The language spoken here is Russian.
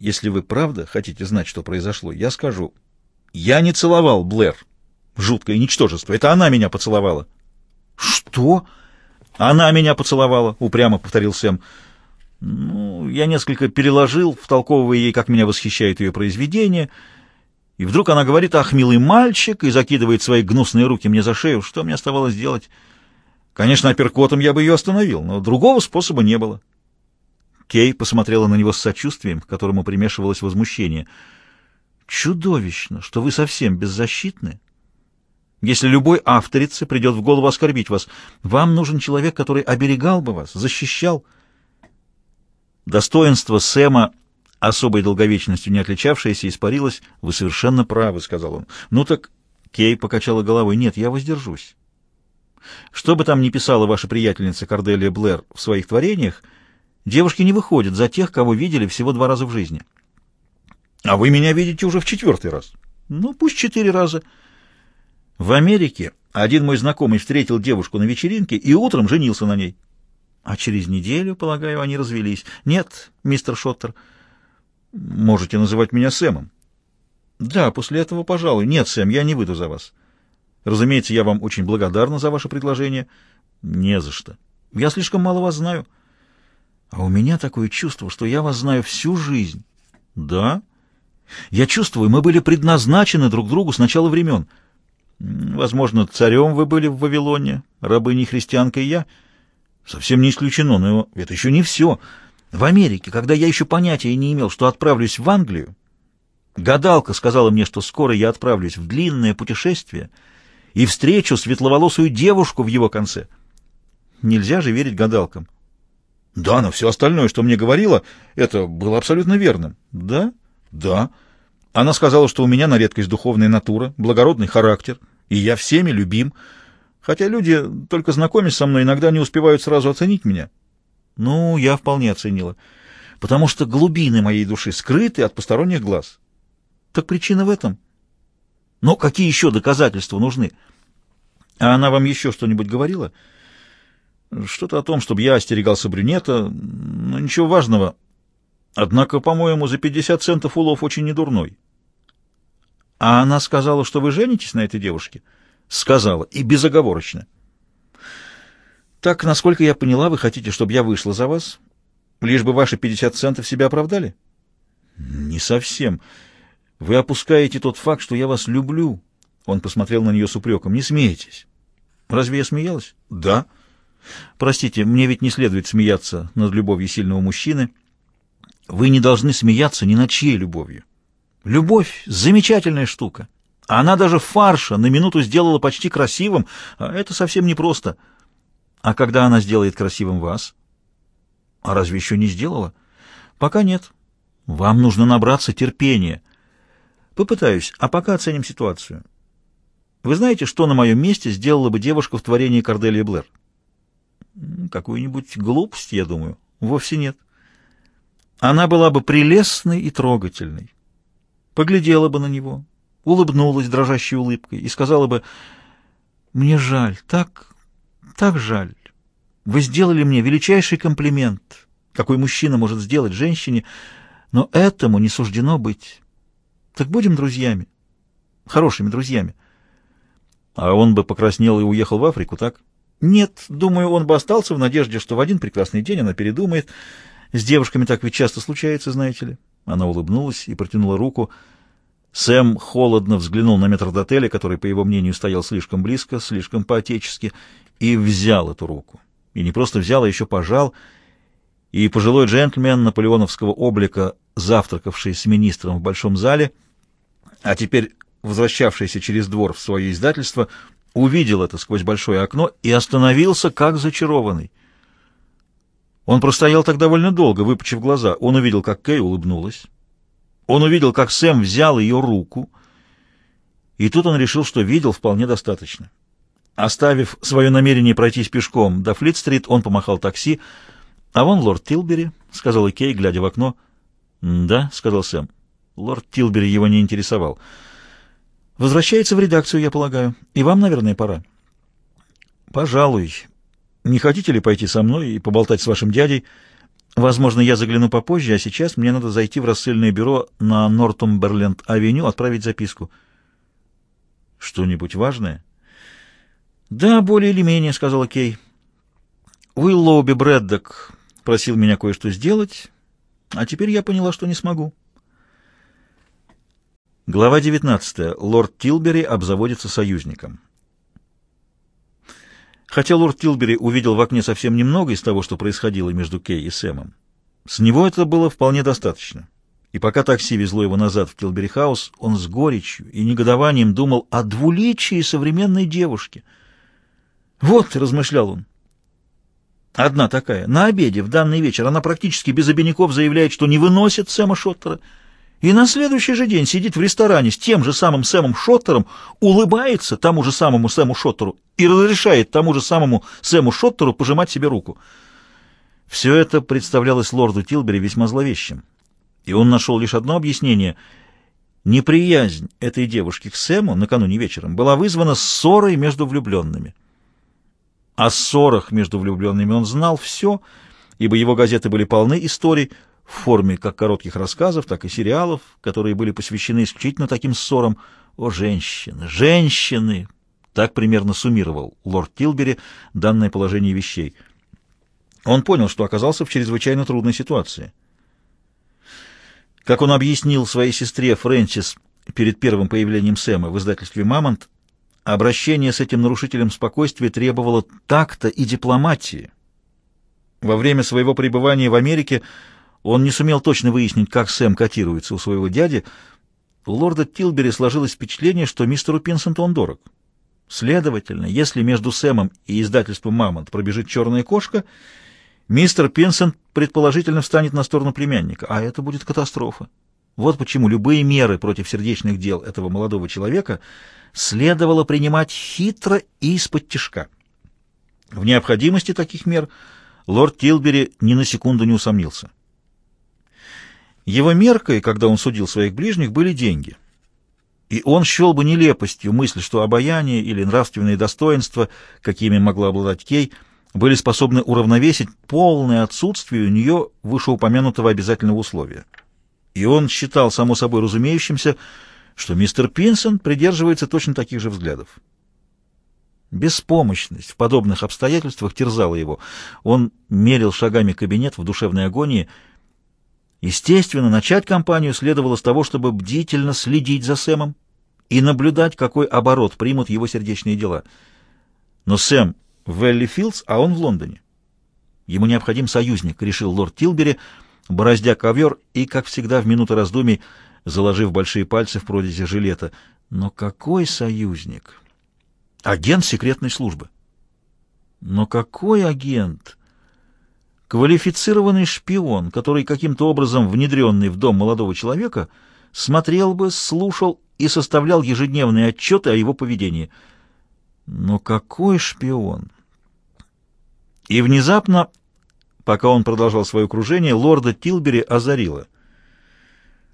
Если вы правда хотите знать, что произошло, я скажу. Я не целовал Блэр. Жуткое ничтожество. Это она меня поцеловала. Что? Она меня поцеловала, упрямо повторил Сэм. Ну, я несколько переложил, втолковывая ей, как меня восхищает ее произведение, и вдруг она говорит, ах, милый мальчик, и закидывает свои гнусные руки мне за шею. Что мне оставалось делать? Конечно, апперкотом я бы ее остановил, но другого способа не было. Кей посмотрела на него с сочувствием, к которому примешивалось возмущение. «Чудовищно, что вы совсем беззащитны. Если любой авторице придет в голову оскорбить вас, вам нужен человек, который оберегал бы вас, защищал». Достоинство Сэма, особой долговечностью не отличавшееся, испарилось. «Вы совершенно правы», — сказал он. «Ну так...» — Кей покачала головой. «Нет, я воздержусь. Что бы там ни писала ваша приятельница Корделия Блэр в своих творениях, девушки не выходят за тех, кого видели всего два раза в жизни». «А вы меня видите уже в четвертый раз». «Ну, пусть четыре раза». В Америке один мой знакомый встретил девушку на вечеринке и утром женился на ней. А через неделю, полагаю, они развелись. Нет, мистер Шоттер, можете называть меня Сэмом. Да, после этого, пожалуй. Нет, Сэм, я не выйду за вас. Разумеется, я вам очень благодарна за ваше предложение. Не за что. Я слишком мало вас знаю. А у меня такое чувство, что я вас знаю всю жизнь. Да? Я чувствую, мы были предназначены друг другу с начала времен. Возможно, царем вы были в Вавилоне, рабыней-христианкой я — Совсем не исключено, но это еще не все. В Америке, когда я еще понятия не имел, что отправлюсь в Англию, гадалка сказала мне, что скоро я отправлюсь в длинное путешествие и встречу светловолосую девушку в его конце. Нельзя же верить гадалкам. Да, но все остальное, что мне говорила, это было абсолютно верным. Да? Да. Она сказала, что у меня на редкость духовная натура, благородный характер, и я всеми любим, Хотя люди, только знакомясь со мной, иногда не успевают сразу оценить меня. Ну, я вполне оценила, потому что глубины моей души скрыты от посторонних глаз. Так причина в этом. Но какие еще доказательства нужны? А она вам еще что-нибудь говорила? Что-то о том, чтобы я остерегался брюнета, но ничего важного. Однако, по-моему, за 50 центов улов очень недурной. А она сказала, что вы женитесь на этой девушке? — Сказала, и безоговорочно. Так, насколько я поняла, вы хотите, чтобы я вышла за вас, лишь бы ваши 50 центов себя оправдали? Не совсем. Вы опускаете тот факт, что я вас люблю. Он посмотрел на нее с упреком. Не смейтесь. Разве я смеялась? Да. Простите, мне ведь не следует смеяться над любовью сильного мужчины. Вы не должны смеяться ни над чьей любовью. Любовь — замечательная штука. Она даже фарша на минуту сделала почти красивым, а это совсем непросто. А когда она сделает красивым вас? А разве еще не сделала? Пока нет. Вам нужно набраться терпения. Попытаюсь, а пока оценим ситуацию. Вы знаете, что на моем месте сделала бы девушка в творении Корделия Блэр? Какую-нибудь глупость, я думаю. Вовсе нет. Она была бы прелестной и трогательной. Поглядела бы на него, улыбнулась дрожащей улыбкой и сказала бы, «Мне жаль, так, так жаль. Вы сделали мне величайший комплимент, какой мужчина может сделать женщине, но этому не суждено быть. Так будем друзьями, хорошими друзьями». А он бы покраснел и уехал в Африку, так? Нет, думаю, он бы остался в надежде, что в один прекрасный день она передумает. С девушками так ведь часто случается, знаете ли. Она улыбнулась и протянула руку, — Сэм холодно взглянул на метрдотеля, который, по его мнению, стоял слишком близко, слишком по-отечески, и взял эту руку. И не просто взял, а еще пожал. И пожилой джентльмен наполеоновского облика, завтракавший с министром в большом зале, а теперь возвращавшийся через двор в свое издательство, увидел это сквозь большое окно и остановился, как зачарованный. Он простоял так довольно долго, выпучив глаза. Он увидел, как Кэй улыбнулась. Он увидел, как Сэм взял ее руку, и тут он решил, что видел вполне достаточно. Оставив свое намерение пройтись пешком до Флит-стрит, он помахал такси. «А вон лорд Тилбери», — сказал Кей, глядя в окно. «Да», — сказал Сэм. Лорд Тилбери его не интересовал. «Возвращается в редакцию, я полагаю. И вам, наверное, пора». «Пожалуй. Не хотите ли пойти со мной и поболтать с вашим дядей?» Возможно, я загляну попозже, а сейчас мне надо зайти в рассыльное бюро на Нортумберленд-авеню, отправить записку. Что-нибудь важное? Да, более или менее, сказала Кей. Уиллоуби Брэддок просил меня кое-что сделать, а теперь я поняла, что не смогу. Глава 19. Лорд Тилбери обзаводится союзником. Хотя лорд Тилбери увидел в окне совсем немного из того, что происходило между Кей и Сэмом, с него это было вполне достаточно. И пока такси везло его назад в Тилбери-хаус, он с горечью и негодованием думал о двуличии современной девушки. «Вот», — размышлял он, — «одна такая, на обеде в данный вечер она практически без обиняков заявляет, что не выносит Сэма Шоттера, и на следующий же день сидит в ресторане с тем же самым Сэмом Шоттером, улыбается тому же самому Сэму Шоттеру и разрешает тому же самому Сэму Шоттеру пожимать себе руку. Все это представлялось лорду Тилбери весьма зловещим, и он нашел лишь одно объяснение. Неприязнь этой девушки к Сэму накануне вечером была вызвана ссорой между влюбленными. О ссорах между влюбленными он знал все, ибо его газеты были полны историй, в форме как коротких рассказов, так и сериалов, которые были посвящены исключительно таким ссорам. О, женщины, женщины! Так примерно суммировал лорд Тилбери данное положение вещей. Он понял, что оказался в чрезвычайно трудной ситуации. Как он объяснил своей сестре Фрэнсис перед первым появлением Сэма в издательстве «Мамонт», обращение с этим нарушителем спокойствия требовало такта и дипломатии. Во время своего пребывания в Америке он не сумел точно выяснить, как Сэм котируется у своего дяди. У лорда Тилбери сложилось впечатление, что мистеру Пинсенту он дорог. Следовательно, если между Сэмом и издательством «Мамонт» пробежит черная кошка, мистер Пинсент предположительно встанет на сторону племянника, а это будет катастрофа. Вот почему любые меры против сердечных дел этого молодого человека следовало принимать хитро и из-под тишка. В необходимости таких мер лорд Тилбери ни на секунду не усомнился. Его меркой, когда он судил своих ближних, были деньги. И он счел бы нелепостью мысль, что обаяние или нравственные достоинства, какими могла обладать Кей, были способны уравновесить полное отсутствие у нее вышеупомянутого обязательного условия. И он считал само собой разумеющимся, что мистер Пинсон придерживается точно таких же взглядов. Беспомощность в подобных обстоятельствах терзала его. Он мерил шагами кабинет в душевной агонии — Естественно, начать кампанию следовало с того, чтобы бдительно следить за Сэмом и наблюдать, какой оборот примут его сердечные дела. Но Сэм в Велли Филдс, а он в Лондоне. Ему необходим союзник, решил лорд Тилбери, бороздя ковер и, как всегда, в минуты раздумий, заложив большие пальцы в прорези жилета. Но какой союзник? Агент секретной службы. Но какой агент? Квалифицированный шпион, который каким-то образом внедренный в дом молодого человека, смотрел бы, слушал и составлял ежедневные отчеты о его поведении. Но какой шпион? И внезапно, пока он продолжал свое кружение, лорда Тилбери озарило —